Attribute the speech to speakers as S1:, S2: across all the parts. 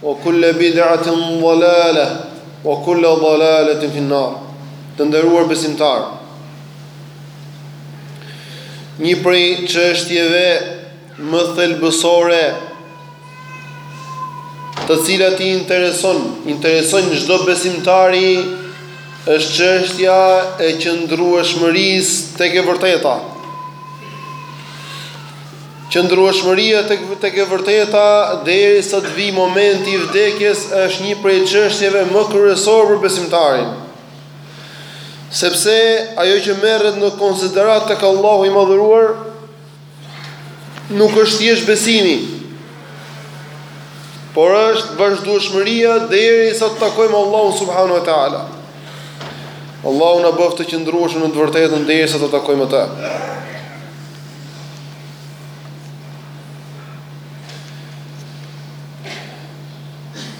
S1: O kulle bid'atin dhalale, o kulle dhalaletin finnar. Të nderuar besimtarë, një prej çështjeve më thelbësore të cilat i intereson, interesojnë çdo besimtari është çështja e qëndrueshmërisë tek e vërteta. Qëndrueshmëria tek e vërteta derisa të vijë momenti i vdekjes është një prej çështjeve më kryesore për besimtarin, sepse ajo që merret në konsideratë tek Allahu i Madhëruar nuk është thjesht besimi, por është vazhdueshmëria derisa të takojmë Allahun subhanahu wa taala. Allahu na bëftë të qëndrueshëm në të vërtetën derisa të takojmë Atë.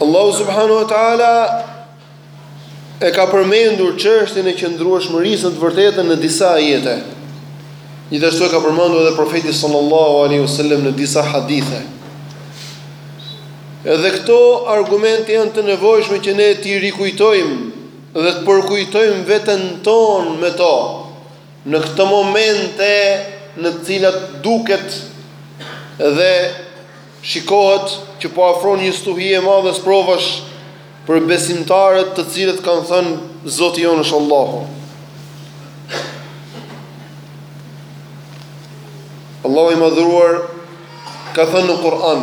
S1: Allahu subhanahu wa taala e ka përmendur çështjen e qëndrueshmërisë në të vërtetën në disa ajete. Gjithashtu e ka përmendur edhe profeti sallallahu alaihi wasallam në disa hadithe. Edhe këto argumente janë të nevojshme që ne t'i rikujtojmë dhe të përkujtojmë veten tonë me to. Në këto momente në të cilat duket dhe shikohet që po afron një stuhi e madhe sprovash për besimtarët të cilët kanë thënë Zoti jonë është Allahu. Allahu i madhëruar ka thënë në Kur'an,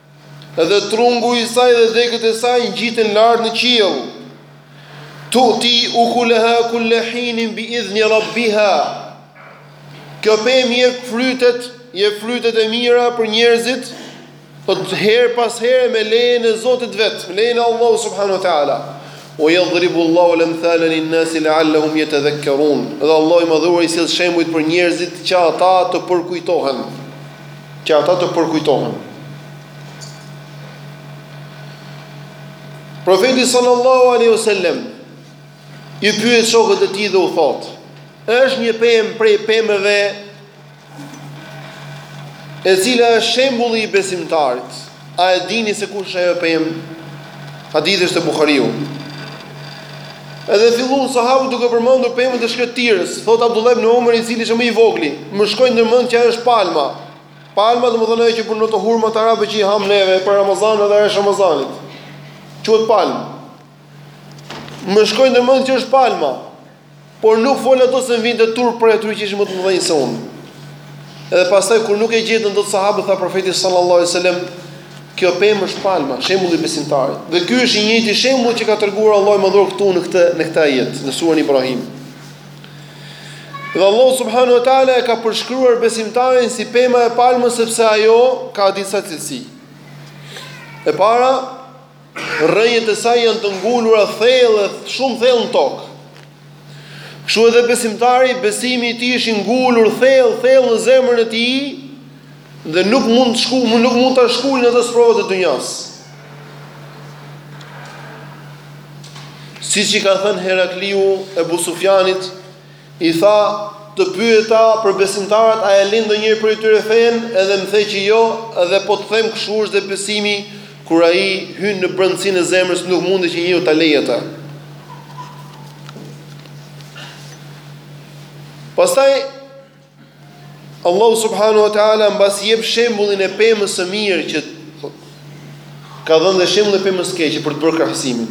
S1: Edhe trungu i saj dhe degët e saj ngjiten lart në qiell. Tu'ti ukulaha kulla hinin bi idhni rabbiha. Kjo pemë jep frytet, jep frytet e mira për njerëzit, herë pas here me lejen e Zotit të vet, me lejen e Allahut subhanahu wa taala. O yadhribu Allahu al-amthala lin-nasi la'allahum yatadhakkarun. Dhe Allahu i madhëruar i sjell shembujt për njerëzit që ata të përkujtohen. Që ata të përkujtohen. Profeti sallallahu alaihi wasallam i pyet shokët e tij dhe u thot: "Është një pemë prej pemëve e cila është shembulli i besimtarit." A e dini se kush është ajo pemë? Hadithi është te Buhariu. Edhe filluan sahabët duke përmendur pemët e shkretëtirës, thot Abdullah ibn Umar i cili ishte më i vogli, më shkoi ndër mend që është palma. Palma domethënë ajo që bën ato hurmat arabe që i hamë neve për Ramazan edhe jashtë Ramazanit. Quhet palmë. Më shkoi ndër mend që është palma. Por nuk fola dot se më vinte turp prej atyre që ishin më të mëdhenj se unë. Edhe pastaj kur nuk e gjetën dot sahabët tha profeti sallallahu alaihi wasallam, kjo pemë është palma, shembulli i besimtarit. Dhe ky është i njëjti shembull që ka treguar Allahu i Madhëruar këtu në këtë në këtë ajet, në surën Ibrahim. Dhe Allah subhanahu wa taala e ka përshkruar besimtarin si pema e palmës sepse ajo ka disa cilësi. E para, Rrënjët e saj janë të ngulura thellë, shumë thellë në tokë. Kështu edhe besimtari, besimi i tij është i ngulur thellë, thellë në zemrën e tij dhe nuk mund të shku, nuk mund ta shkulin ato sprovat e dynjas. Siç i ka thënë Herakliu Ebu Sufjanit, I tha, Të pyeta për besimtarët a e lë ndonjëri prej tyre fenë, edhe më the që jo, edhe po të them kështu është dhe besimi, kur ai hyn në brendësinë e zemrës nuk mundet që njeriu ta lejë atë. Pastaj Allahu subhanahu wa taala mbasi jep shembullin e pemës së mirë e ka dhënë dhe shembullin e pemës së keqe për të bërë krahasimin.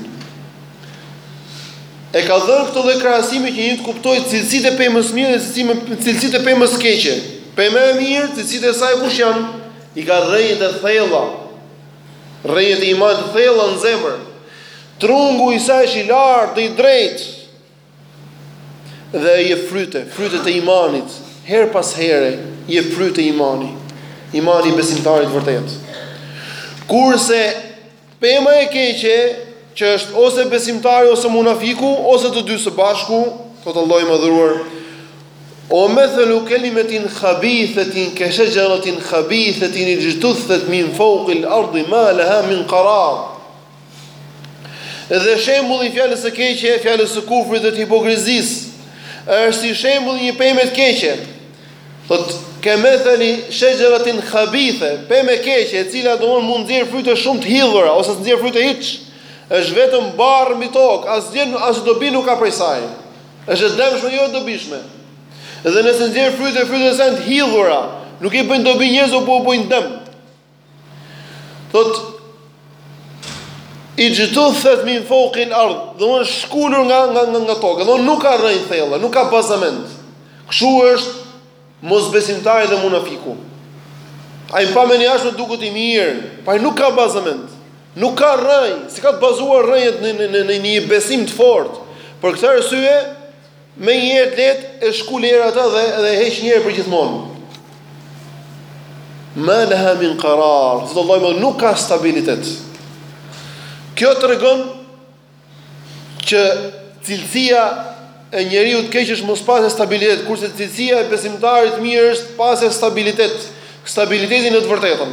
S1: E ka dhënë këto dy krahasime që njeriu të kuptojë cilësitë e pemës së mirë dhe cilësitë e cilësitë e pemës së keqe. Pema e mirë, cilësitë e saj kush janë? I ka rrënjët e thella. Rrënjët e imanit të thella në zemër. Trungu i saj është i lartë dhe i drejtë. Dhe jep fryte, frytet e imanit, herë pas here, jep fryte imani, imani i besimtarit të vërtetë. Kurse, pema e keqe, që është ose besimtari, ose munafiku, ose të dy së bashku, thotë Allahu i Madhëruar, ue methelu kelimetin khabithetin, ke shexheratin khabithetin, ixhtuththet min feukil ardi ma leha min karar, Dhe shembulli i fjalës së keqe, fjalës së kufrit dhe të hipokrizisë, është si shembulli i një peme të keqe. Thotë kemethali shajaratin khabithe, pemë e keqe, e cila domethënë mund nxjerr fryte shumë të hidhura ose s'nxjerr fryte hiç. Është vetëm barrë mbi tokë, asgjë as dobi nuk ka prej saj. Është e dëmshme, jo e dobishme. Dhe nëse nxjerr fryte, frytet janë të hidhura, nuk i bëjnë dobi njerëzve, po u bëjnë dëm. Thotë ixhtuththet min feukil ardh, domethënë është shkulur nga, nga, nga, nga toka, domethënë nuk ka rrënjë të thella, nuk ka bazament. Kështu është mosbesimtari dhe munafiku. Ai pamjen e jashtme duket i mirë, po ai nuk ka bazament, nuk ka rrënjë, s'i ka të bazuar rrënjët në, në, në, në një besim të fortë. Për këtë arsye, Menjëherë të lehtë e shkul era atë edhe e heq një herë përgjithmonë. Ma laha min qarar, thotë Allahu nuk ka stabilitet. Kjo tregon që cilësia e njeriu të keq është mos pasë stabilitet, kurse cilësia e besimtarit të mirë është pasë stabilitet, stabilitetin në të vërtetën.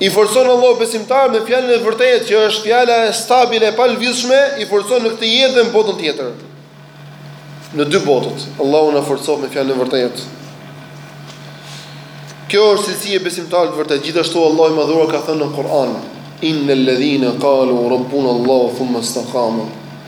S1: I forcon Allahu besimtarët me fjalën e vërtetë që është fjala e stabile e palëvizshme, i forcon në këtë jetë dhe në botën tjetër. Në dy botët, Allahu na forcon me fjalën e vërtetë. Kjo është cilësi e besimtarit të vërtetë. Gjithashtu Allahu i Madhuar ka thënë në Kur'an: "Innal ladhina qalu rabbuna Allahu thumma istaqamu"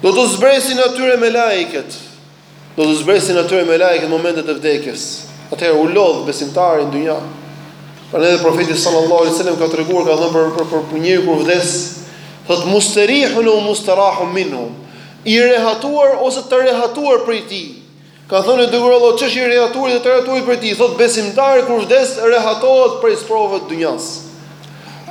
S1: Do t'u zbresin atyre melaiket, do t'u zbresin atyre melaiket në momentet e vdekjes. Atëherë u lodh besimtari në dynja. Prandaj edhe profeti sallallahu alaihi wasallam ka treguar ka thënë për për, për, për njeri kur vdes, thotë mustarihun au mustarahun minhu. I rehatuar ose të rehatuar prej tij. Kanë thënë o i Dërguar i Allahut ç'është i rehatuari dhe të rehatuarit prej tij, thotë besimtari kur vdes rehatohet prej sprovave të dynjas.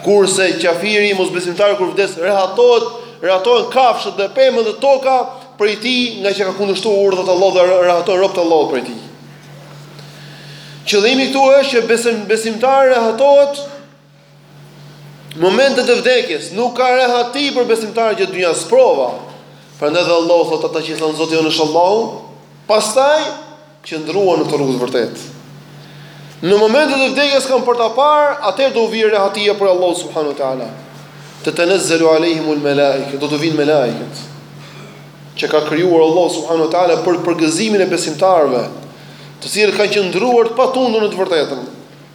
S1: Kurse qafiri mosbesimtari kur vdes rehatohet, rehatohen kafshët dhe pemët dhe toka prej tij nga që ka kundërshtuar urdhrat e Allahut dhe rehatohen robët e Allahut prej tij. Qëllimi këtu është që besim besimtari rehatohet Momentet e vdekjes nuk ka rehati për besimtarët gjatë dynjas, sprova. Prandaj edhe Allahu thotë ata që thonë Zoti jonë është Allahu, pastaj qëndruan në këtë rrugë të vërtetë. Në momentet e vdekjes kanë për ta parë, atëherë do u vijë rehatia prej Allahut subhanahu wa taala. Tetenezzelu alehimul malaike, do t'u vijnë melaiket që ka krijuar Allahu subhanahu wa taala për përgëzimin e besimtarëve, të cilët kanë qëndruar të patundur në të vërtetën.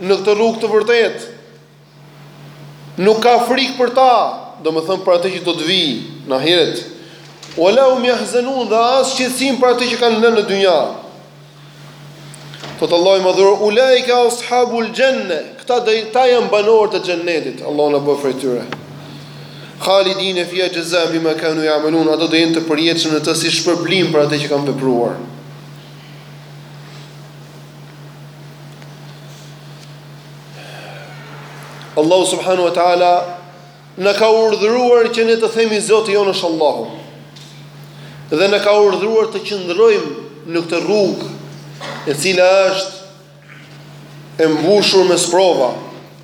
S1: në këtë rrugë të vërtetë. Nuk ka frikë për ta, domethënë për atë që do të vijë në ahiret. Ue la hum jahzenun dhe as shqetësim për atë që kanë lënë në dynja. Thotë Allahu i Madhëruar, ulaike as'habul xhenne, këta do të jenë banorë të xhennetit, Allahu na bëftë prej tyre. Khalidine fiha xhezaen bima kanu jamelun, ata do jenë të përjetshëm në të si shpërblim për atë që kanë vepruar. Allahu subhanahu wa taala na ka urdhëruar që ne të themi Zoti jonë është Allahu. Dhe na ka urdhëruar të qëndrojmë në këtë rrugë e cila është e mbushur me sprova,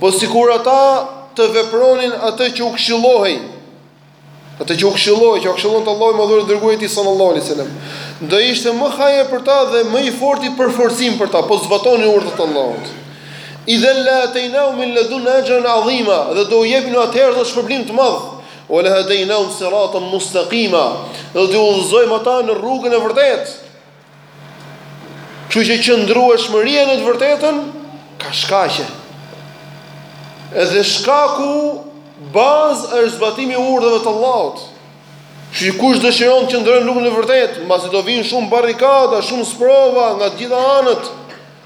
S1: Po sikur ata të vepronin atë që u këshillohej, atë që u këshillohej, që u këshillon të Allahu i madhëruar, i dërguari i tij sallallahu alaihi wasallam, do ishte më hajër për ta dhe më i forti përforcim për ta, po t'i zbatonin urdhrat të Allahut. Idhan la atainahum min ladunna ajran azima, dhe do u jepnim atëherë do shpërblim të madh. Wa la hadainahum siratan mustaqima, dhe do të udhëzojmë ata në rrugën e vërtetë. Kështu që qëndrueshmëria në të vërtetën ka shkaqe. Edhe shkaku bazë është zbatimi i urdhrave të Allahut. Kështu që kush dëshiron të qëndrojë në rrugën e vërtetë, mbasi do vijnë shumë barrikada, shumë sprova nga të gjitha anët.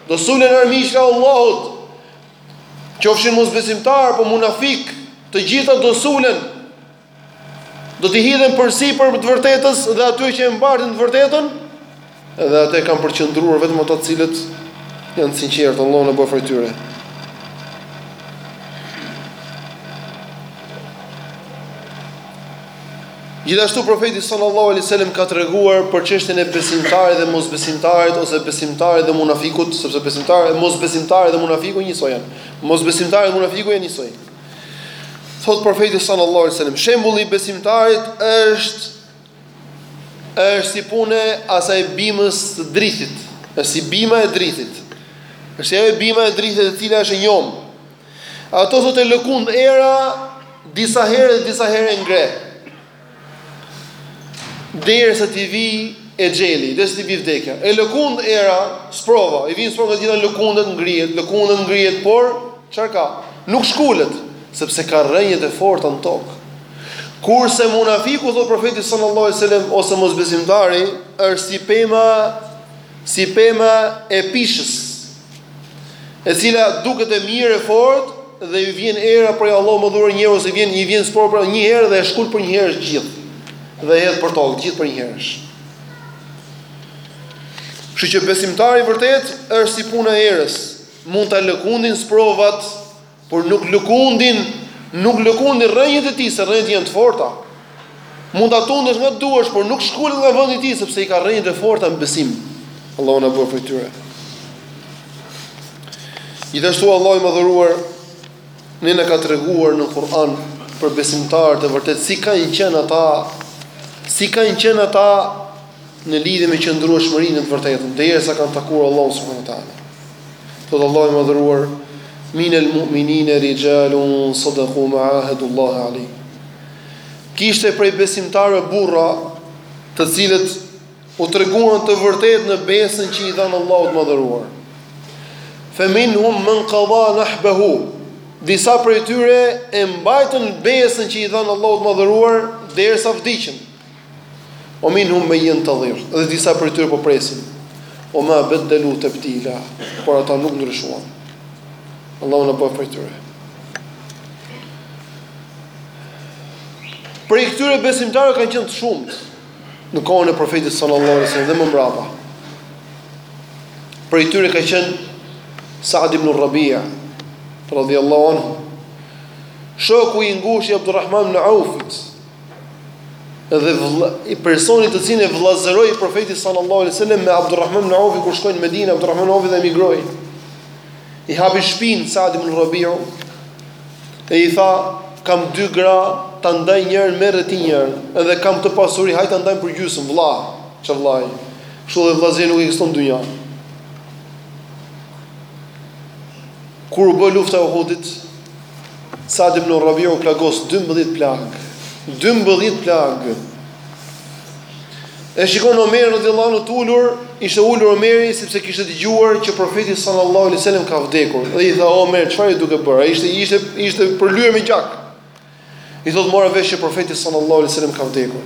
S1: Do sulen armiqtë e Allahut. Qofshin mosbesimtarë apo munafikë, të gjitha do sulen. Do t'i hidhen përsipër të vërtetës dhe atyre që e mbartin të vërtetën, dhe atje kanë për të qëndruar vetëm ata të cilët janë të sinqertë, Allahu na bëftë prej tyre. Gjithashtu profeti sallallahu alaihi wasallam ka treguar për çështjen e besimtarit dhe mosbesimtarit ose besimtarit dhe munafikut, sepse besimtari dhe mosbesimtari dhe munafiku njësoj janë. Mosbesimtari dhe munafiku janë njësoj. Thotë profeti sallallahu alaihi wasallam, shembulli i besimtarit është është si puna e asaj bimës të drithit, është si bima e drithit. Është si ajo bima e drithit e cila është e njomë. Atë thotë e lëkund era disa herë dhe disa herë e ngre. Derisa t'i vijë exheli, derisa t'i vijë vdekja. E lëkund era, sprova, i vijnë sprova të mëdha, lëkundet ngrihet, lëkundet ngrihet, por, çfarë ka? Nuk shkulet, sepse ka rrënjët e forta në tokë. Kurse munafiku, thotë profeti sallallahu alaihi wasallam, ose mosbesimtari, është si pema, si pema e pishës, e cila duket e mirë e fortë dhe i vjen era prej Allahut të madhëruar një herë ose vjen i vjen sprova për një herë dhe e shkul për një herë gjithë dhe e hedh për tokë gjithë përnjëherësh. Kështu që besimtari i vërtetë është si puna e erës, mund ta lëkundin sprovat Por nuk lëkundin, nuk lëkundin rrënjët e tij, se rrënjët janë të forta. Mund ta tundësh nga të duash, por nuk shkulet nga vendi i tij sepse i ka rrënjët e forta në besim. Allahu na bëftë prej tyre. Gjithashtu Allahu i madhëruar ne na ka treguar në Kur'an për besimtarët e vërtetë si kanë qenë ata, si kanë qenë ata në lidhje me qëndrueshmërinë në të vërtetën, derisa kanë takuar Allahun subhanuhu teala. Thot Allahu i madhëruar: "Min al-mu'minina rijalun sadaqu ma ahadullahu alayh." Kishte prej besimtarëve burra, të cilët u treguan të vërtetë në besën që i dhanë Allahut të madhëruar. Fa minhum man qada nahbahu. Disa prej tyre e mbajtën besën që i dhanë Allahut të madhëruar derisa vdiqën. Wa minhum man yantadhir, dhe disa prej tyre po presin. Wa ma baddalu tabdila, por ata nuk ndryshuan. Allah na bëftë prej tyre. Prej këtyre besimtarëve kanë qenë të shumtë në kohën e profetit sallallahu alaihi wasallam dhe më mbrapa. Prej këtyre ka qenë Sa'd ibn Rabi'a radhiyallahu anhu. Shoku i ngushtë i Abdulrahman ibn Aufit, Edhe personi të cilin e vëllazëroi profeti sallallahu alaihi wasallam me Abdulrahman ibn Auf kur shkoi në Medinë, Abdulrahman ibn Auf dhe emigroi. I hapi shpinë Sa'd ibn Rabi'u. E i tha, kam dy gra, ta ndaj njërën merre ti njërën, edhe kam këtë pasuri, hajt ta ndajmë për gjysmë, vëlla, ç'a vëllai. Kështu vëllazërie nuk ekziston në dynja. Kur u bë lufta e Uhudit, Sa'd ibn Rabi'u u plagos 12 plagë. 12 plagë. E shikon Omer radhiyallahu anhu të ulur, ishte ulur Omeri sepse kishte dëgjuar që profeti sallallahu alaihi wasallam ka vdekur. Dhe i tha Omer, çfarë je duke bërë? Ai ishte ishte ishte përlyer me gjak. I thotë, Mora vesh që Profeti sallallahu alaihi wasallam ka vdekur.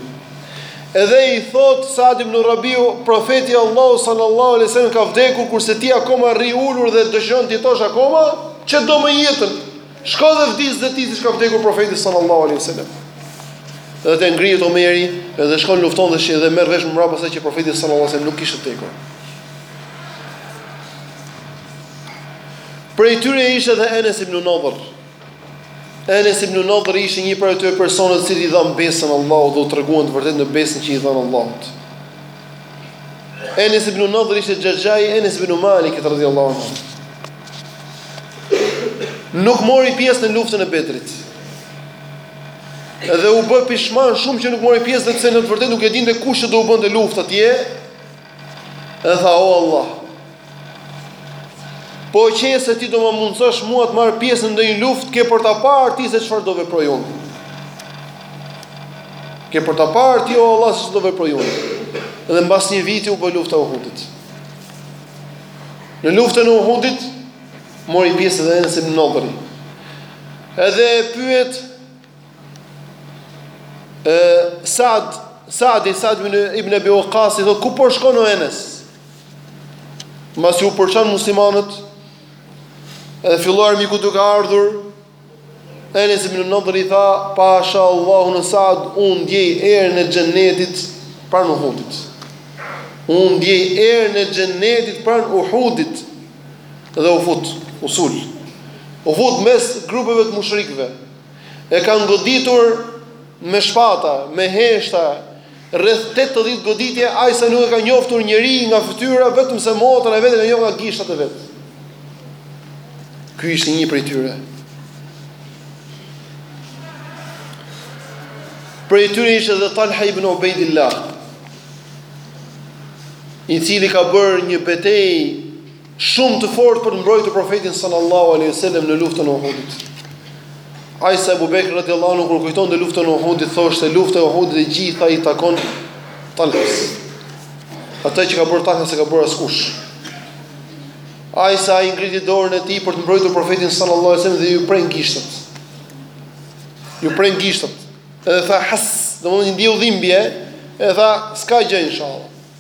S1: Edhe i thotë Sa'd ibn Rabiu, Profeti i Allahut sallallahu alaihi wasallam ka vdekur kurse ti akoma rri ulur dhe dëshiron të jetosh akoma e do më jetën. Shko dhe vdis dhe ti siç ka vdekur Profeti sallallahu alaihi wasallam. Edhe atëherë ngrihet Omeri, edhe shkon lufton dhe sheh dhe merr vesh mbrapa që Profeti sallallahu alaihi wasallam nuk kishte vdekur. Prej tyre ishte edhe Enes ibn Nadhr, Enes ibn Nadr ishte një prej atyre personave të cilët i dhanë besën Allahut dhe u treguan të vërtetë në besën që i dhanë Allahut. Enes ibn Nadr ishte xhaxhai i Enes ibn Malikit radhiyallahu anhu. Nuk mori pjesë në luftën e Bedrit. Edhe u bë pishman shumë që nuk mori pjesë edhe pse në të vërtetë nuk e dinte kush që do u bënte luftë atje. Edhe tha o Allah, Po qe se ti do më mundësosh mua të marr pjesë në ndonjë luftë, ke për ta parë ti se çfarë do veproj unë. Ke për ta parë ti o Allah se çfarë do veproj unë. Dhe mbas një viti u bë lufta e Uhudit. Në luftën e Uhudit mori pjesë edhe Enes ibn Nadri. Edhe e pyet Saad, Saadi, Saad ibn, ibn Abi Waqas, i thotë, ku po shkon o Enes? Masi u përçanë muslimanët, edhe filloi armiku duke ardhur, Enes ibn Nadr i tha, pasha Allahun Saad, unë ndjej erën e xhenetit pranë Uhudit. Unë ndjej erën e xhenetit pranë Uhudit dhe u fut, u sul. U fut mes grupeve të mushrikëve. E kanë goditur me shpata, me heshta, rreth tetëdhjetë goditje, aq sa nuk e ka njoftur njeri nga fytyra, vetëm se motra e vet e ka njohur nga gishtat e vet. Ky ishte një prej tyre. Prej tyre ishte edhe Talha ibn Ubejdillah, i cili ka bërë një betejë Shumë të fortë për të mbrojtur profetin sallallahu alaihi wasallam në luftën e Uhudit. Aq sa Abu Bekr radhiyallahu anhu kur kujtonte luftën e Uhudit thoshte lufta e Uhudit e gjitha i takon Talhës. Atë që ka bërë Talha s'e ka bërë askush. Aq sa ai ngriti dorën e tij për të mbrojtur profetin sallallahu alaihi wasallam dhe iu prenë gishtat. Iu prenë gishtat. Edhe tha has, domodin ndjeu dhimbje, edhe tha s'ka gjë inshallah.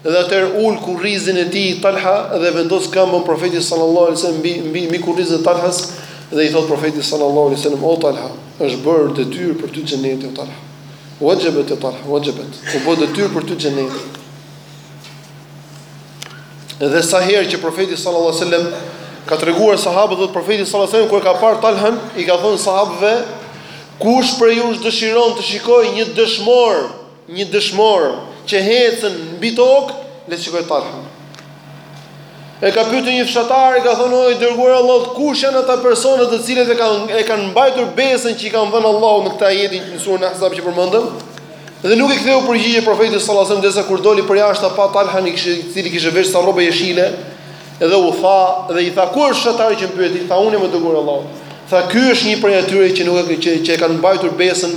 S1: Dhe atëherë ul kurrizin e tij Talha dhe vendos këmbën Profeti sallallahu alejhi we sellem mbi mbi mbi kurrizin e Talhës dhe i thotë Profeti sallallahu alejhi we sellem o Talha është bërë detyrë për ty xheneti o Talha wajebet o Talha wajebet u bë detyrë për ty xheneti dhe sa herë që Profeti sallallahu alejhi we sellem ka treguar sahabët thotë Profeti sallallahu alejhi we sellem kur e ka parë Talhën i ka thënë sahabëve kush prej jush dëshiron të shikojë një dëshmor Një dëshmor që ecën mbi tokë, le të shikojë Talhën. E ka pyetur një fshatar, i ka thënë o i dërguar i Allahut, kush janë ata persona të cilët e kanë e kanë mbajtur besën që i kanë dhënë Allahut në këtë ajetin në surën Ahzab që përmendëm? Dhe nuk i ktheu përgjigje profeti sallallahu alajhi wasallam derisa kur doli përjashta pa Talhan i kishte i cili kishte vesh ca rroba jeshile dhe u tha dhe i tha ku është fshatari që më pyeti tha unë o i dërguar i Allahut tha ky është një prej atyre që nuk e që, që e kanë mbajtur besën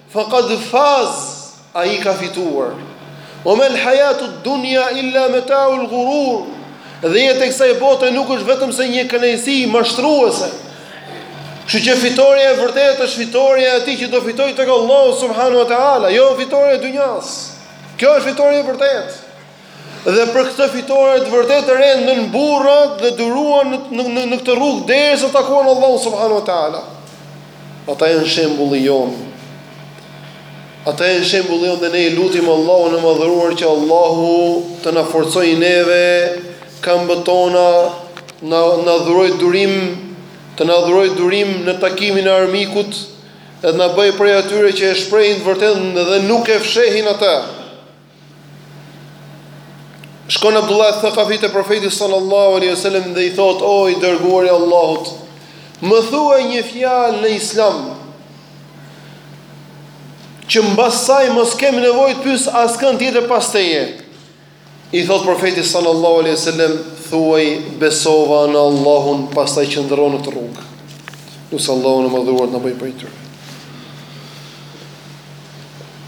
S1: Faqad faz, ai ka fituar. Wa mal hayatud dunya illa mata'ul ghurur. Dhe jeta e kësaj bote nuk është vetëm se një kënaqësi mashtruese. Kështu që fitorja e vërtetë është fitorja e atij që do fitojë tek Allahu subhanahu wa taala, jo fitorja e dynjas. Kjo është fitorja e vërtetë. Dhe për këtë fitore të vërtetë rendën burrat dhe duruan në, në, në, në këtë rrugë derisa takuan Allahun subhanahu wa ta'ala. Ata janë shembulli jonë. Ata janë shembulli jonë dhe ne i lutim Allahun e madhëruar që Allahu të na forcojë neve kambët tona, na, na dhurojë durim të na dhurojë durim në takimin e armikut dhe na bëjë prej atyre që e shprehin të vërtetën dhe nuk e fshehin atë. Shkon Abdullah eth-Thekafi te profeti sallallahu alaihi wasallam dhe i thotë o i dërguar i Allahut më thuaj një fjalë në islam që mbas saj mos kem nevojë të pyes askënd tjetër pas teje i thotë profeti sallallahu alaihi wasallam thuaj besova në Allahun pastaj qëndro në këtë rrugë. Lus Allahun e madhëruar na bëjë prej tyre.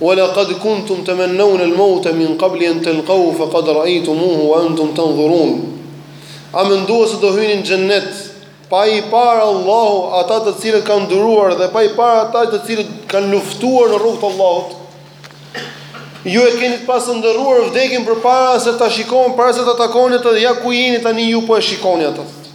S1: Wa laqad kuntum tamannawna al-mawta min qabli an talqawhu faqad ra'aytumuhu wa antum tanzurun. A menduat se do hyni në xhennet pa i parë Allahu ata të cilët kanë duruar dhe pa i parë ata të cilët kanë luftuar në rrugë të Allahut? Ju e keni pas ëndërruar vdekjen përpara se ta shikon, para se ta takonit dhe ja ku jeni tani ju po e shikoni atë.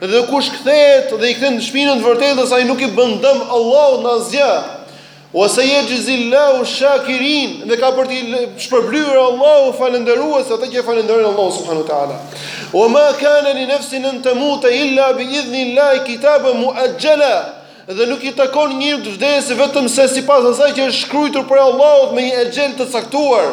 S1: Dhe kush kthehet dhe i kthen shpinën të vërtetës ai nuk i bën dëm Allahut në asgjë. Wa sayajzillahu shakirin, dhe ka për t'i shpërblyer Allahu falënderuesit, ata që e falënderojnë Allahun subhanahu wa taala. Wa ma kana li nafsin an tamuta illa bi idhnillahi kitaban muajjala. Dhe nuk i takon njeriut të vdesë vetëm se sipas asaj që është shkrujtur prej Allahut me një exhel të caktuar.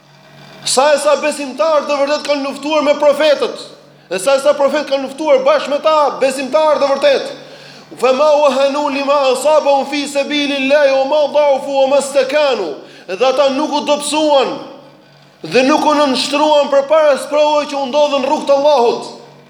S1: Sa e sa besimtarë të vërtetë kanë luftuar me profetët, dhe sa e sa profetë kanë luftuar bashkë me ta besimtarë të vërtetë. Fa ma wahanu li ma asabahum fi sabilillahi, wa ma da'ufu, wa mastakanu, dhe ata nuk u dobësuan, dhe nuk u nënshtruan përpara sprovave që u ndodhën në rrugë të Allahut.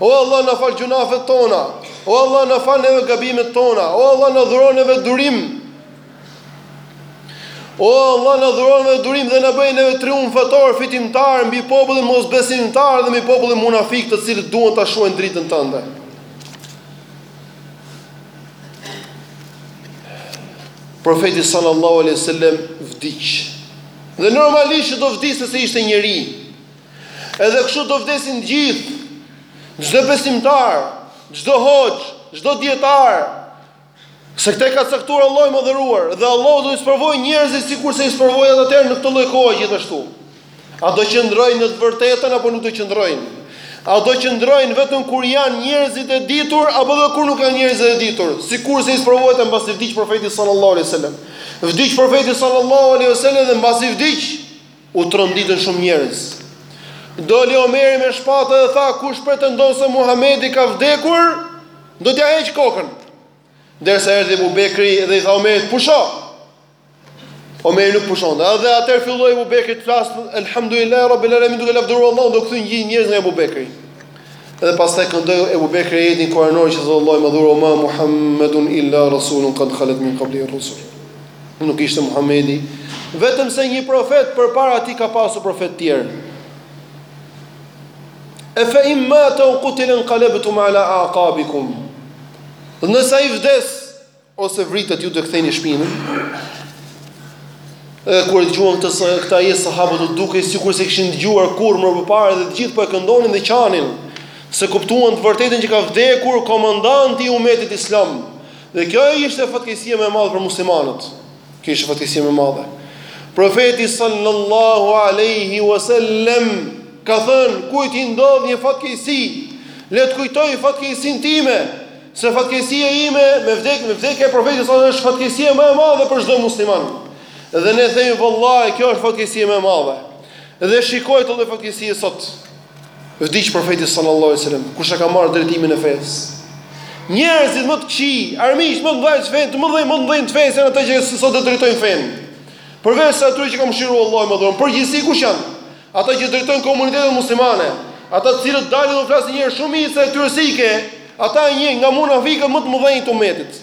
S1: O Allah na fal gjunafet tona. O Allah na fal neve gabimet tona. O Allah na dhuro neve durim. O Allah na dhuro neve durim dhe na bëj neve triumfator, fitimtar mbi popullin mosbesimtar dhe mbi popullin munafik, të cilët duan ta shuajnë dritën tënde. Profeti sallallahu alaihi wasallam vdiq. Dhe normalisht do vdiste se ishte njeri. Edhe kështu do vdesin të gjithë. Çdo besimtar, çdo hoxhë, çdo dietar. Se këtë ka caktuar Allahu i madhëruar dhe Allahu do t'i sprovojë njerëzit sikurse i sprovoi edhe atëherë në këtë lloj kohe gjithashtu. A do qëndrojnë në të vërtetën apo nuk do qëndrojnë? A do qëndrojnë vetëm kur janë njerëzit e ditur apo edhe kur nuk janë njerëzit e ditur? Sikurse i sprovoi edhe mbasi vdiq profeti sallallahu alaihi wasallam. Vdiq profeti sallallahu alaihi wasallam dhe mbasi vdiq U tronditën shumë njerëz. Doli Omeri me shpatë dhe tha, kush pretendon se Muhamedi ka vdekur, do t'ja heq kokën. Ndërsa erdhi Abu Bekri dhe i tha Omerit, pusho. Omeri nuk pushon. Edhe atëherë filloi Abu Bekri të flasë, Elhamdulillahi Rabbil Alamin duke lavdëruar Allahun, u kthyen gjithë njerëzit nga Abu Bekri. Dhe pastaj këndoi Abu Bekri ajetin koranor që thotë Allahu i madhëruar ma Muhammedun illa rasulun qad khalet min qablihi rrusul. Nuk ishte Muhamedi vetëm se një profet, përpara tij ka pasur profetë tjerë. E fe in mate eu kutile inkalebtum ala aqabikum. Dhe nëse ai vdes, ose vritet ju do ktheni shpinën, e kur e dëgjuan këtë sa këtë ajet sahabët u dukej sikur s'e kishin dëgjuar kurrë më parë dhe të gjithë po e këndonin dhe qanin se kuptuan të vërtetën që ka vdekur komandanti i umetit islam. Dhe kjo ishte fatkeqësia më e madhe për muslimanët. Kjo ishte fatkeqësia më e madhe. Profeti sallallahu alaihi wasallam ka thënë, kujt i ndodh një fatkeqësi, le të kujtojë fatkeqësinë time, se fatkeqësia ime me vdekjen me vdekjen e profetit sallallahu alaihi wasallam është fatkeqësia më e madhe për çdo musliman. Dhe ne themi vallahi, kjo është fatkeqësia më e madhe. Dhe shikoji këto lloj fatkeqësie sot. Vdiq profeti sallallahu alaihi wasallam, kush e ka marrë drejtimin e fesë? Njerëzit më të këqij, armiqtë më të mëdhenj të fe, më të mëdhenj të fesë janë ata që sot e drejtojnë fenë. Përveçse atyre që ka mëshiruar Allahu i madhëruar, përgjithësi kush janë? Ata që drejtojnë komunitetet muslimane, ata të cilët dalin dhe flasin njerëz shumica e tyre si ke, ata janë një nga munafikët më të mëdhenj të umetit.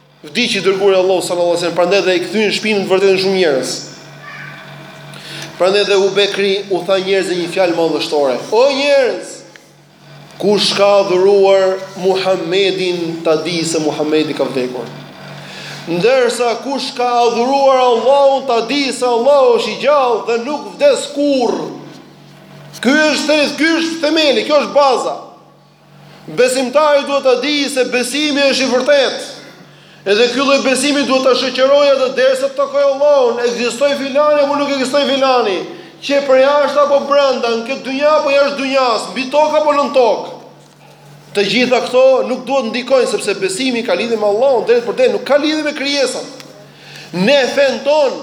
S1: Vdiq i dërguari i Allahut sallallahu alaihi wasallam, prandaj dhe i kthyen shpinën të vërtetës shumë njerëz. Prandaj dhe Abu Bekri u tha njerëzve një fjalë madhështore. O njerëz, kush ka adhuruar Muhammedin, ta dijë se Muhammedi ka vdekur. Ndërsa kush ka adhuruar Allahun, ta dijë se Allahu është i gjallë dhe nuk vdes kurrë. Ky është the, ky është themeli, kjo është baza. Besimtari duhet ta dijë se besimi është i vërtetë. Edhe ky lloj besimi duhet ta shoqërojë atë derisa të takojë Allahun, ekzistoi filani apo nuk ekzistoi filani, qe përjashta apo brenda, në këtë dynja apo jashtë dynjasë, mbi tokë apo nën tokë. Të gjitha këto nuk duhet ndikojnë sepse besimi ka lidhje me Allahun drejtpërdrejt, nuk ka lidhje me krijesat. Ne fenë tonë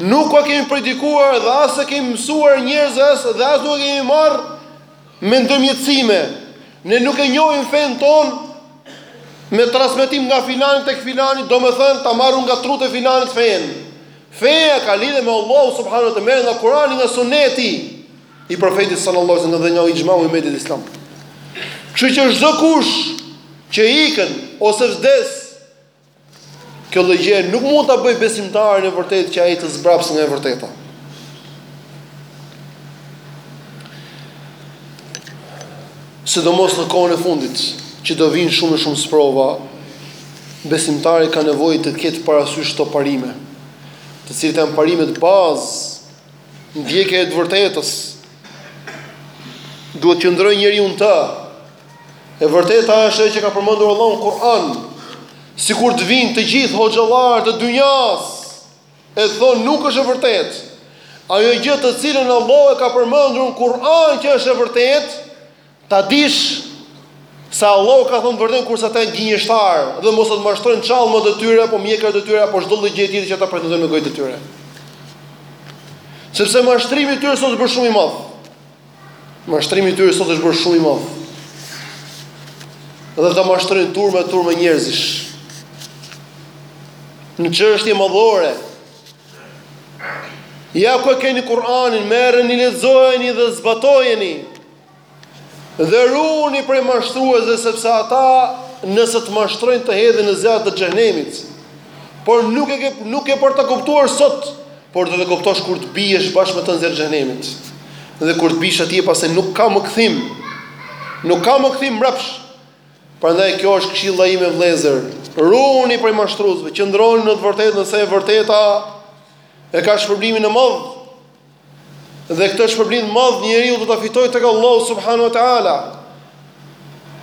S1: Nuk ua kemi predikuar dhe as e kemi mësuar njerëzve dhe as nuk e kemi marrë me ndërmjetësime. Ne nuk e njohim fenë tonë me transmetim nga filani tek filani, domethënë ta marr unë nga trutë e filanit fenë. Feja ka lidhje me Allahu subhanahu wa taala, nga Kurani, nga Suneti i Profetit sallallahu alaihi wasallam dhe nga ixhmau i umetit islam. Kështu që çdokush që ikën ose vdes Kjo lloj gjëje nuk mund ta bëjë besimtarin e vërtetë që ai të zbrapset nga e vërteta. Sidomos në kohën e fundit, që do vijnë shumë e shumë sprova, besimtari ka nevojë të ketë parasysh këto parime, të cilët janë parimet bazë, ndjekja e të vërtetës, duhet të qëndrojë njeriu në të. E vërteta është ajo që ka përmendur Allahu në Kur'an, sikur të vinë të gjithë hoxhallarët e dynjas e thonë nuk është e vërtetë. Ajo gjë të cilën Allahu e ka përmendur në Kur'an që është e vërtetë, ta dish se Allahu ka thënë të vërtetën kurse ata janë gënjeshtarë dhe mos të të mashtrojnë çallmat e tyre apo mjekrat e tyre apo çdo lloj gjë tjetër që ata pretendojnë me gojët e tyre. Sepse mashtrimi i tyre sot është bërë shumë i madh. Mashtrimi i tyre sot është bërë shumë i madh. Dhe ata mashtrojnë turma e turma njerëzish. Në çështje madhore. Ja ku e keni Kur'anin, merreni lexojeni dhe zbatojeni. Dhe runi prej mashtruesve sepse ata nëse të mashtrojnë të hedhin në zjarr të xhehenemit. Por nuk e, nuk e ke për ta kuptuar sot Por do ta kuptosh kur të biesh bashkë me të në zjarr të xhehenemit. Dhe kur të bish atje pastaj nuk ka më kthim. Nuk ka më kthim mbrapsht. Prandaj kjo është këshilla ime vëllezër. Runi prej mashtruesve, qëndroni në të vërtetën se e vërteta e ka shpërblimin e madh. Dhe këtë shpërblim të madh njeriu do ta fitojë tek Allahu subhanahu wa taala.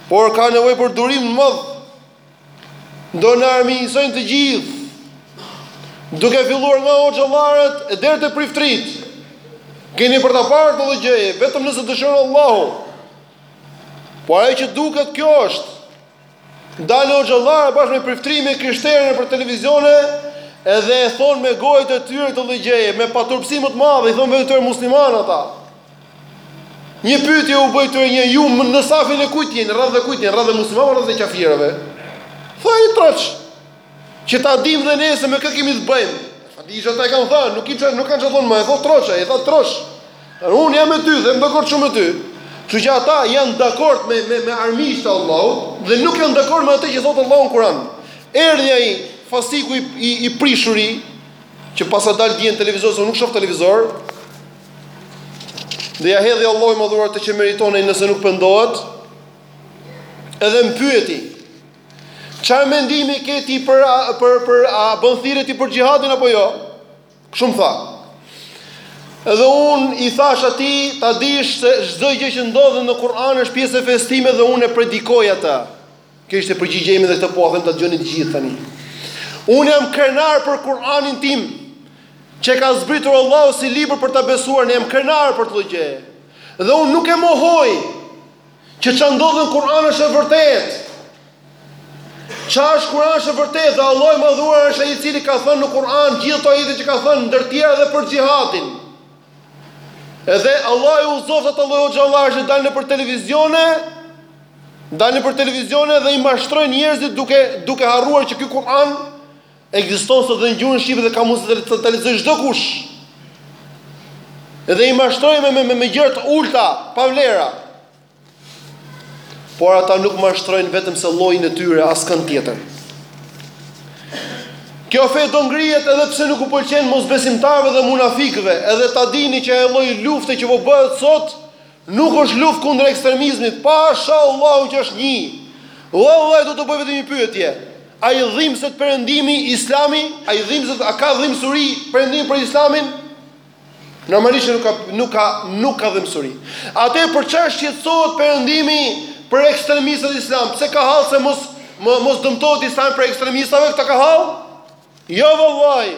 S1: Por ka nevojë për durim të madh. Do na armiqësojnë të gjithë, duke filluar nga hoxhallarët e deri te priftërit. Keni për ta parë këtë lloj gjëje, vetëm nëse dëshiron Allahu. Por ajo që duket kjo është, dalin hoxhallarët bashkë me priftërinjtë e krishterë nëpër televizione, edhe e thonë me gojët e tyre këtë lloj gjëje, me paturpësinë më të madhe, i thonë vetes tyre muslimanë ata. Një pyetje u bëj atyre unë, ju në safin e kujt jeni, në radhët e kujt jeni, në radhët e muslimanëve, në radhët e kafirëve. Thojeni troç, që ta dim dhe nesër me kë kemi të bëjmë. Tha di që ta kanë thënë, nuk, ç'kanë, nuk kanë çfarë thonë më, e thotë troç ai, thotë troç. Unë jam me ty dhe jam dakord shumë me ty. Kështu që ata janë dakord me me me armiqtë e Allahut dhe nuk janë dakord me atë që thotë Allahu në Kur'an. Erdhi ai fasiku i i, i prishuri që paska dalë dje në televizor se nuk shoh televizor, Dhe ia dhëntë Allahu i madhëruar atë që meriton ai nëse nuk pendohet. Edhe më pyeti. Çfarë mendimi ke ti për për për a bën thirrje ti për xhihadin apo jo? Kështu më tha. Edhe unë i thashë atij, ta dish se çdo gjë që ndodhet në Kur'an është pjesë e fesë time dhe unë e predikoj atë. Kjo ishte përgjigje ime dhe këtë po them ta dëgjoni të gjithë tani. Unë jam krenar për Kur'anin tim, që e ka zbritur Allahu si libër për ta besuar, ne jam krenar për këtë gjë. Dhe unë nuk e mohoj që ça ndodhet në Kur'an është e vërtetë. Ça është n'Kur'an është e vërtetë dhe Allahu i madhuar është ai i cili ka thënë në Kur'an gjithë ato ajete që ka thënë ndër tjera dhe për xhihadin. Edhe Allahu i udhëzoftë ata lloj hoxhallarësh që dalin nëpër televizione, dalin nëpër televizione dhe i mashtrojnë njerëzit duke duke harruar që ky Kur'an ekziston sot dhe në gjuhën shqipe dhe ka mundësi të ta lexojë çdokush. Edhe i mashtrojnë me me me, me gjëra të ulta, pa vlerë. Por ata nuk mashtrojnë vetëm se llojin e tyre askënd tjetër. Kjo fe do ngrihet edhe pse nuk u pëlqen mosbesimtarëve dhe munafikëve, edhe ta dini që ajo lloj lufte që po bëhet sot nuk është luftë kundër ekstremizmit, pasha Allahun që është një. Vallahi vallahi do t'ju bëj vetëm një pyetje. A i dhimbset perëndimit Islami, a i dhimbset, a ka dhimbsuri perëndimi për Islamin? Normalisht nuk ka nuk ka nuk ka dhëmsuri. Atëherë për ça shqetësohet perëndimi për ekstremistët islam? Pse ka hall se mos më mos dëmtohet islami prej ekstremistave, këtë ka hall? Jo vallahi.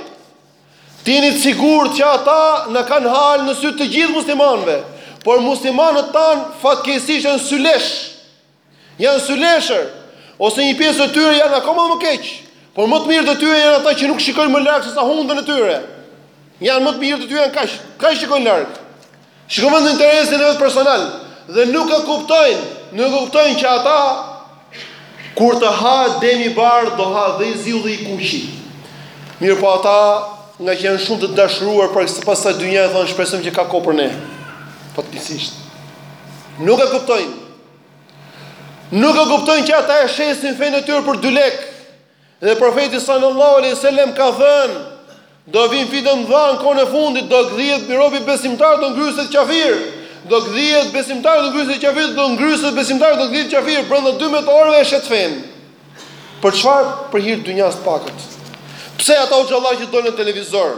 S1: Të jeni të sigurt që ata na kanë halë në sy të gjithë muslimanëve, por muslimanët tanë fatkeqësisht janë sylesh. Janë syleshër, ose një pjesë e tyre janë akoma më keq. Por më të mirët e tyre janë ata që nuk shikojnë më larg se sa hundën e tyre. Janë më të mirët e tyre janë kaq, kaq shikojnë larg. Shikojnë vetëm interesin e vet personal dhe nuk e kuptojnë, nuk e kuptojnë që ata kur të hahet demi i bardhë do hahet dhe i ziu dhe i kuqi. Mirëpo ata ngaqë janë shumë të dashuruar pas kësaj dynjaje thonë shpresojmë që ka kohë për ne. Fatkeqësisht. Nuk e kuptojnë. Nuk e kuptojnë që ata e shesin fenë e tyre për dy lek. Dhe profeti sallallahu alaihi wasallam ka thënë, do vin fitne të mëdha në kohën e fundit, do gdhiet robi besimtar do ngryset qafir. Do gdhiet besimtar do ngryset qafir, do ngryset besimtar do gdhiet qafir brenda 12 orëve e shet fenë. Për çfarë? Për hir të dynjasë së pakët. Pse ata hoxhallarë që dolën në televizor?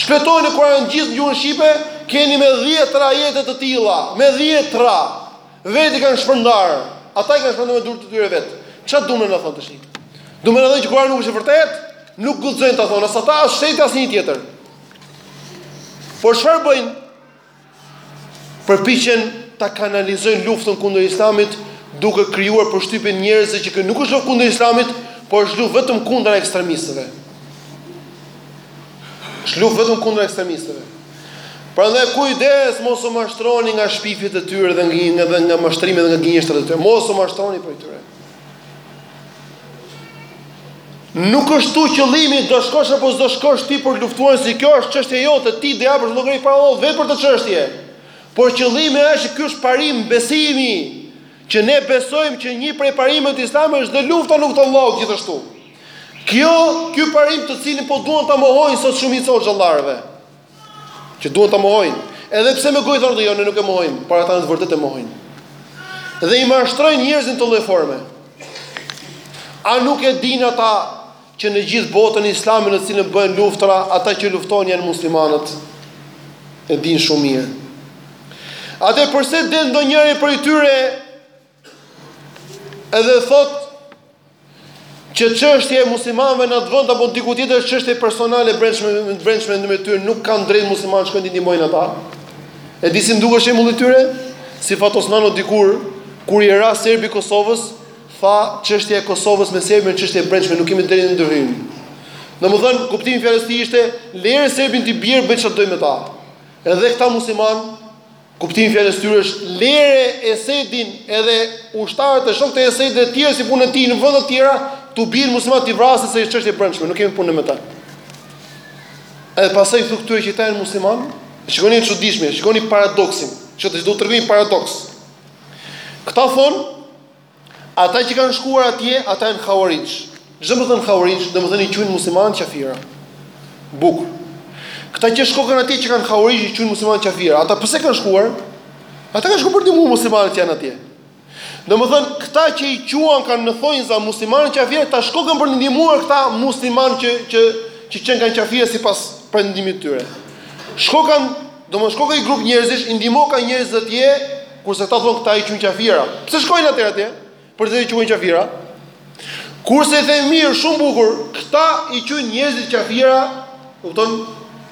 S1: Shfletojeni Kur'anin gjithë në gjuhën shqipe, keni me dhjetëra ajete të tilla, me dhjetëra. Vetë i kanë shpërndarë. Ata i kanë shpërndarë me duart e tyre vetë. Çfarë duan me na thënë tashi? Duan me na thënë që Kurani nuk është i vërtetë? Nuk guxojnë ta thonë as ata, as shteti asnjë tjetër. Por çfarë bëjnë? përpiqen ta kanalizojnë luftën kundër Islamit duke krijuar përshtypjen njerëzve që kjo nuk është luftë kundër Islamit, por është luftë vetëm kundër ekstremistëve. Është luftë vetëm kundër ekstremistëve. Prandaj kujdes mos u mashtroni nga shpifjet e tyre dhe nga nga mashtrimet dhe nga gënjeshtrat e tyre. Mos u mashtroni prej tyre. Nuk është këtu qëllimi, do shkosh apo s'do shkosh ti për luftuar se kjo është çështje jote, ti do japësh llogari para Allahut vetë për këtë çështje. Por qëllimi është ky është parim besimi që ne besojmë që një prej parimeve të Islamit është dhe lufta në rrugë të Allahut gjithashtu. Kjo, ky parim të cilin po duan ta mohojnë sot shumica e hoxhallarëve. Që duan ta mohojnë. Edhe pse me gojë thonë jo, ne nuk e mohojmë, por ata në të vërtetë e mohojnë. Dhe i mashtrojnë njerëzit në këtë lloj forme. A nuk e dinë ata që në gjithë botën islame në të cilën bëhen luftra, ata që luftojnë janë muslimanët? E dinë shumë mirë. Atëherë përse s'del ndonjëri prej tyre Edhe thotë që çështja e muslimanëve në atë vend apo diku tjetër është çështje personale e brendshme, e brendshme ndër tyre, nuk kanë drejtë muslimanët shkojnë t'i ndihmojnë ata. E di si më duket shembulli i tyre? Si Fatos Nano dikur kur i ra serbi Kosovës, tha çështja e Kosovës me serbin është çështje e brendshme, nuk kemi të drejtë të ndërhyjmë. Domethënë, kuptimi i fjalës së tij ishte, lëre serbin t'i bjerë, bëjë çfarë të dojë me ta. Edhe këta muslimanë Kuptimi i fjalës së tyre është lëre Esedin edhe ushtarët e shokët e Esedit dhe të tjerë si puna e tij në vende të tjera, t'u bien muslimanëve t'i vrasin se është çështje e brendshme, nuk kemi punë me ta. Edhe pastaj u thua këtyre që ata janë muslimanë, shikoni e çuditshme, shikoni paradoksin, do t'ju tregoj një paradoks. Këta thonë Ata që kanë shkuar atje, ata janë havarixh. Ç'domethënë havarixh? Domethënë i quajnë muslimanët qafira. Bukur. Këta që shkokan atje qenkan havarixh, i quajnë muslimanët qafira. Ata pse kanë shkuar? Ata kanë shkuar për të ndihmuar muslimanët që janë atje. Domethënë, këta që i quajtkan në thonjëza muslimanët qafira, ata shkokan për të ndihmuar këta muslimanë që, që, që qenkan qafira sipas pretendimit të tyre. Shkokan Domethënë shkoka ky grup njerëzish, i ndihmoka njerëzit atje, kurse këta thonë këta i quajnë qafira. Pse shkojnë atëherë atje, përderisa i quajnë qafira? Kurse i themi mirë, shumë bukur, këta i quajnë njerëzit qafira, kupton,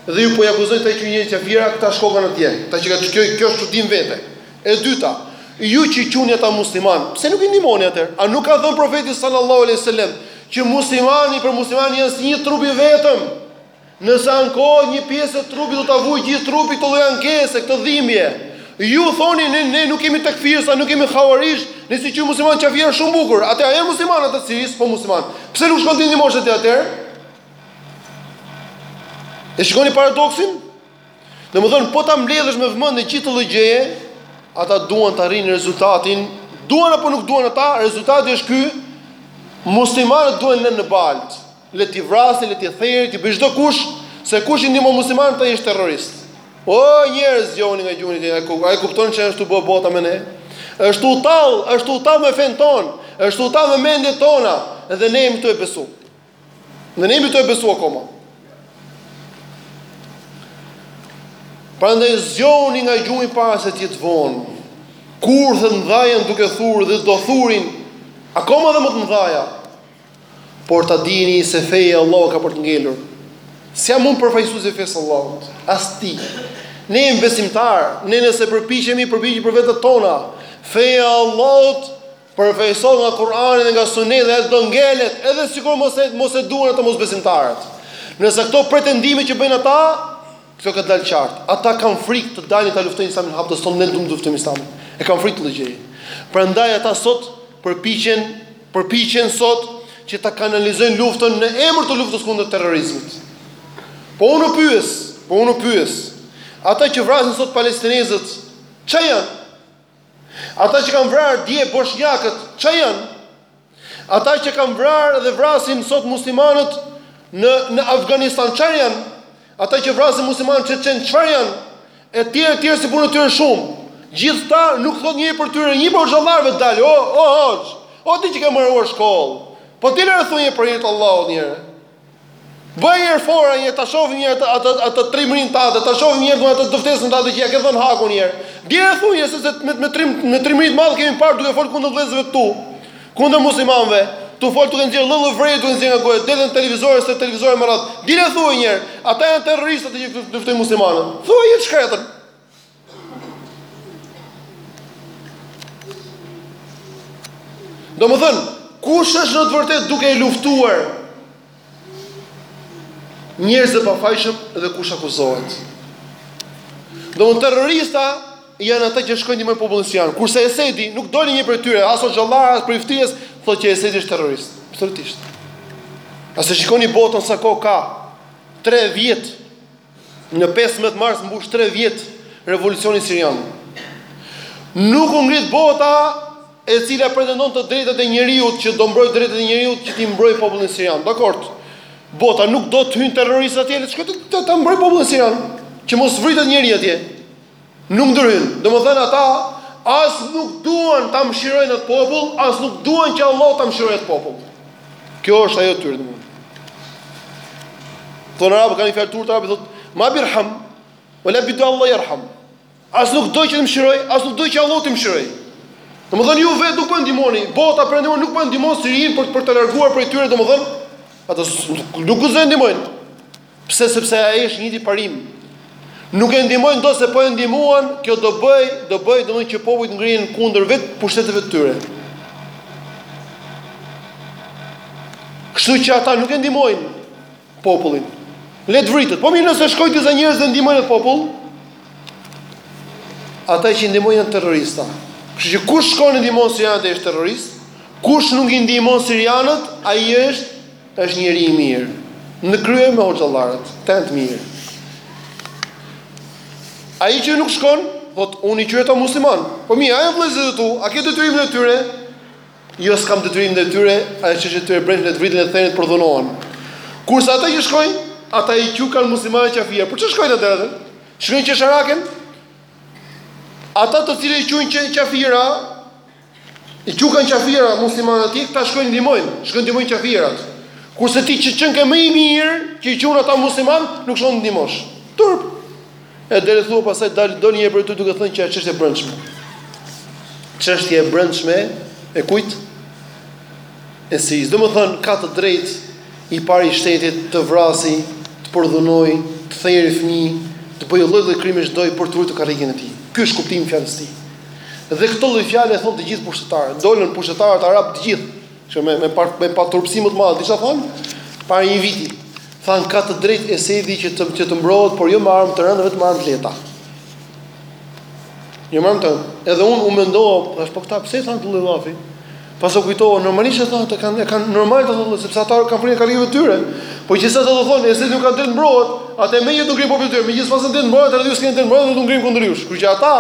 S1: dhe ju po i akuzoni këta i quajnë njerëzit qafira, këta shkokan atje, ta që ka që kjo, kjo është çudi më vete. E dyta, ju që i quani ata muslimanë, pse nuk i ndihmoni atëherë? A nuk ka thënë profeti sallallahu alejhi ve selam, që muslimani për muslimanin janë si një trup i vetëm, Nëse ankohet një pjesë e trupit do ta vuajë gjithë trupi këtë lloj ankese, këtë dhimbje. Ju thoni ne ne nuk jemi tekfirsa, nuk jemi havarixh, ne s'i quajmë muslimanët qafira shumë bukur. Atëherë a janë muslimanë ata të Sirisë, po muslimanë. Pse nuk shkon t'i ndihmosh ti atëherë? E shikoni paradoksin? Domethënë po ta mbledhësh me vëmendje gjithë këtë lloj gjëje, ata duan të arrijnë në rezultatin, duan apo nuk duan ata, rezultati është ky, muslimanët duan lënë në baltë. Le t'i vrasi, le t'i theri, t'i bëjë çdo kush, se kush i ndihmon muslimanët ai është terrorist. O njerëz, zgjohuni nga gjumi, a e kupton që është tu bo bota me ne. Është tu u tall, është tu u tall me fenë tonë, është tu u tall me mendjet tona dhe ne jemi tu e besu. Dhe ne jemi tu e besu akoma. Prandaj zgjohuni nga gjumi para se të jetë vonë. Kurthet na janë duke thurur dhe do thurin akoma dhe më të mëdhaja. Por ta dini se feja e Allahut ka për të ngelur. S'jam unë përfaqësues i fesë së Allahut, as ti. Ne jemi besimtarë, ne nëse përpiqemi, përpiqemi për vetet tona. Feja e Allahut përfaqësohet nga Kur'ani dhe nga Suneti dhe do ngelet, edhe sikur mos e duan ata mosbesimtarët. Nëse këto pretendime që bëjnë ata Kjo ka dalë qartë. Ata kanë frikë të dalin ta luftojnë Islamin haptas, të thonë ne duam të luftojmë Islamin. E kanë frikë këtë gjë. Prandaj ata sot përpiqen, përpiqen sot që ta kanalizojnë luftën në emër të luftës kundër terrorizmit. Po unë po pyes, po unë po pyes. Ata që vrasin sot palestinezët, ç'a janë? Ata që kanë vrarë dje boshnjakët, ç'a janë? Ata që kanë vrarë dhe vrasin sot muslimanët në në Afganistan çfarë janë? Ata që vrasin muslimanët çeçenë çfarë janë? Etj etj si puna e tyre shumë. Gjithë këta nuk thotë njeri për tyre, një prej hoxhallarëve të dalë. O o hoxhë, o ti që ke mbaruar shkollë. Po ti njëherë thuaje për hir të Allahut njëherë. Bëje njëherë forra njëherë ta shohim njëherë atë atë atë trimërinë tate, ta shohim njëherë atë dëftesën tate që ia ke dhënë hakun njëherë. Dil e thuaje se se me, me, trim, me trimëri të madhe kemi parë duke folë kundër vllezërve këtu, kundër muslimanëve, tu folë duke nxjerrë helm e vrer duke nxjerrë nga goja, dalin televizorëve televizorëve me radhë. Dil e thuaje njëherë, ata janë terroristët që luftojnë muslimanët. Thuaje të shkretën. Domethënë, kush është në të vërtetë duke i luftuar njerëzit e pafajshëm dhe kush akuzohet. Domethënë terrorista janë ata që shkojnë ndihmojnë popullin sirian. Kurse Esedi nuk doli një prej tyre, as hoxhallarë, as priftërinj, thotë që Esedi është terrorist. Absolutisht. A s'e shikoni botën sa kohë ka, tre vjet, Në pesëmbëdhjetë mars mbush tre vjet revolucioni sirian. Nuk u ngrit bota e cila pretendon të drejtat e njeriut që do mbrojë drejtat e njeriut që t'i mbrojë popullin sirian. Dakord. Bota nuk do të hyjnë terrorista atje, le të shkojë ta mbrojë popullin sirian, që mos vritet njeri atje. Nuk ndryshojnë, domethënë ata as nuk duan ta mëshirojnë atë popull, as nuk duan që Allahu ta mëshirojë atë popull. Kjo është ajo e tyre domethënë. Thonë arabët, ka një fjalë të urtë arabe thotë, "Ma birham, wala bidu Allah yerham." As nuk do që t'i mëshirojë, as nuk do që Allahu t'i mëshirojë. Domethënë ju vetë nuk po ndihmoni, bota perëndimore nuk po ndihmon Sirin për për ta larguar prej tyre domethënë ata nuk guxojnë t'i ndihmojnë. Pse sepse ai është një parim. Nuk e ndihmojnë dot se po e ndihmuan, kjo do bëjë, do bëjë domethënë që popujt të ngrihen kundër vetë pushteteve të tyre. Kështu që ata nuk e ndihmojnë popullin. Le të vritet. Po mirë nëse shkojnë disa njerëz dhe ndihmojnë atë popull, ata që i ndihmojnë janë terrorista. Kështu që kush shkon e ndihmon sirianët është terrorist, kush nuk i ndihmon sirianët, ai është Është njeri i mirë. Në krye me hoxhallarët, tanë të mirë. Ai që nuk shkon, thotë, unë i quaj ata musliman. Po mirë, a janë vëllezërit e tu, a ke detyrim ndaj tyre? Jo, s'kam detyrim ndaj tyre, ajo çështje e tyre brenda le të vriten e të theren, të përdhunohen. Kurse ata që shkojnë, ata i qukan muslimanët qafira. Për çfarë shkojnë atëherë? Shkojnë qesharake? Ata të cilët i quajnë qafira, I qukan qafira muslimanët aty, këta shkojnë ndihmojnë, shkojnë ndihmojnë qafirat. Kurse ti që qënke më i mirë, që i quan ata musliman, nuk shkon t'i ndihmosh. Turp. Edhe thua pastaj del ndonjë për ty duke thënë që është çështje e brendshme. Çështje e brendshme e kujt? Esedi, domethënë ka të drejtë i pari i shtetit të vrasi, të përdhunojë, të theri fëmijë, të bëjë lloj lloj krimesh që do ai për të ruajtur karrigen e tij. Ky është kuptimi i fjalës së tij. Dhe këto lloj fjale e thonë të gjithë pushtetarët. Dolën pushtetarët arabë të gjithë, që me me pa me pa turpësi më të madhe, disa thanë para një viti. Thanë ka të drejtë Esedi që të që të mbrohet, por jo me armë të rënda, vetëm me armë të lehta. Jo me armë të rënda, edhe unë u mendova, thash po këta pse thanë këtë lloj llafi? Pastaj u kujtova, normalisht e thonë, kanë kanë normal ta thonë, sepse ata kanë frikën e karrigeve të tyre. Po gjithsesi do të thonë, nëse nuk ka të drejtë të mbrohet, atëherë ne do ngremë popullin e tyre, megjithëse pas drejt mbrohet, edhe ju s'keni drejt mbrohet, do ngrim kundër jush. Kështu që ata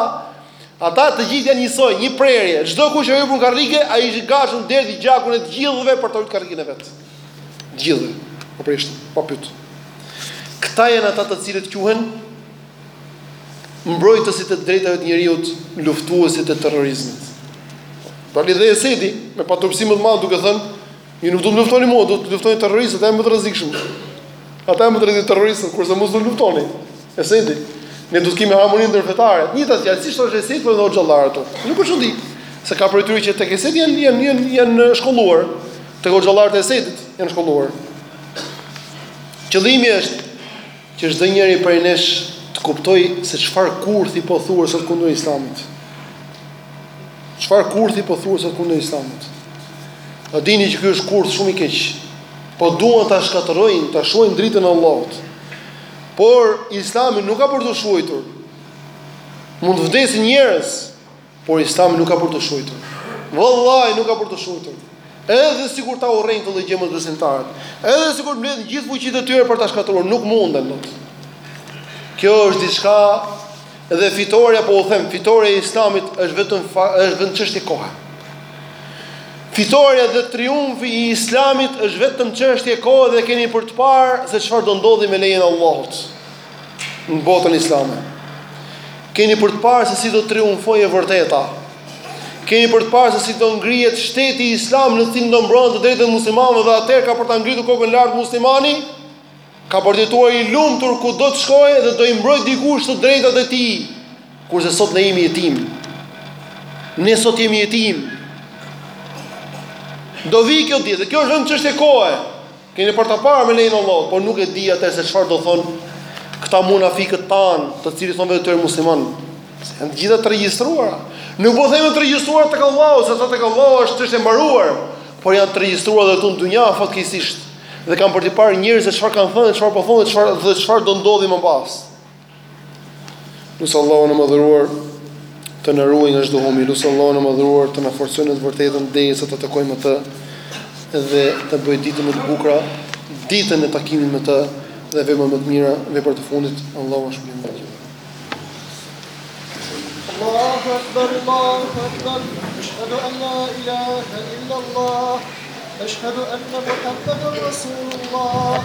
S1: ata të gjithë janë njësoj, një prerje. Çdo kush që hyp në karrige, ai është i gatshëm të derdhë gjakun e të gjithëve për ta ruajtur karrigen e vet. Të gjithëve. Po prisht, po pyet. Këta janë ata të cilët quhen mbrojtësit e të drejtave të njeriut, luftuesit e terrorizmit. Del edhe Esedi, me paturpsi më të madhe duke thënë, ju nuk do të luftoni mua, do të luftoni terroristët, janë më të rrezikshëm. Ata janë më të rrezikshëm terroristët, kurse mua s'do luftoni. Esedi, ne do të kemi harmoninë ndërfetare. Një të tjallë, si thoshte Esedi, por edhe hoxhallarët ato. Nuk është çudi, se ka prej tyre që tek Esedi janë, janë, janë, janë shkolluar, tek hoxhallarët e Esedit janë shkolluar. Qëllimi është, Që çdo njeri prej nesh të kuptojë se çfarë kurthi po thuret sot kundër islamit. Çfarë kurthi po thuret sot kundër islamit. A dini që ky është kurth shumë i keq. Po duan ta shkatërrojnë, ta shuajnë dritën e Allahut. Por islami nuk ka për t'u shuajtur. Mund të vdesin njerëz, Por Islami nuk ka për t'u shujtur. Vallahi nuk ka për t'u shujtur. Edhe sikur ta urrejnë këtë gjë mosbesimtarët, edhe sikur mbledhin gjithë fuqitë e tyre për ta shkatërruar, nuk munden dot. Kjo është diçka dhe fitorja po u them, fitorja e Islamit është vetëm është vetëm çështje kohe. Fitorja dhe triumfi i Islamit është vetëm çështje kohe dhe keni për të parë se çfarë do ndodhi me lejen e Allahut. në botën islame. Keni për të parë se si do triumfojë e vërteta. Keni për të parë se si do ngrihet shteti islam në të cilin do mbrohen të drejtat e muslimanëve dhe atëherë ka për ta ngritur kokën lart muslimani, ka për të jetuar i lumtur kudo të shkojë dhe do i mbrojë dikush të drejtat e tij. Kurse sot ne jemi jetim. Ne sot jemi jetim. Do vi kjo ditë, kjo është vetëm çështje kohe. Keni për ta parë me lejen e Allahut, por nuk e di atëherë se çfarë do thonë këta munafikët tanë, të cilët i thonë vetes së tyre musliman. Janë të gjitha të regjistruara. Nuk po themi të regjistruara tek Allahu, se ta tek Allahu është çështje e mbaruar, por janë të regjistruara dhe këtu në dynja fatkeqësisht. Dhe kanë për t'i parë njerëzit se çfarë kanë thënë, çfarë po thonë, dhe çfarë do ndodhi më pas. Lus Allahun e madhëruar të na ruajë nga çdo humbje, lus Allahun e madhëruar të na forcojë në të vërtetën derisa të takohemi me të dhe t'i bëjë ditët më të bukra, ditën e takimit me të dhe veprat më të mira, veprat e fundit, Allahu ju shpërbleftë të gjithëve.
S2: Allahu Akbar, Allahu Akbar, Ashhadu an la ilaha illa Allah, Ashhadu anna Muhammadur Rasulullah.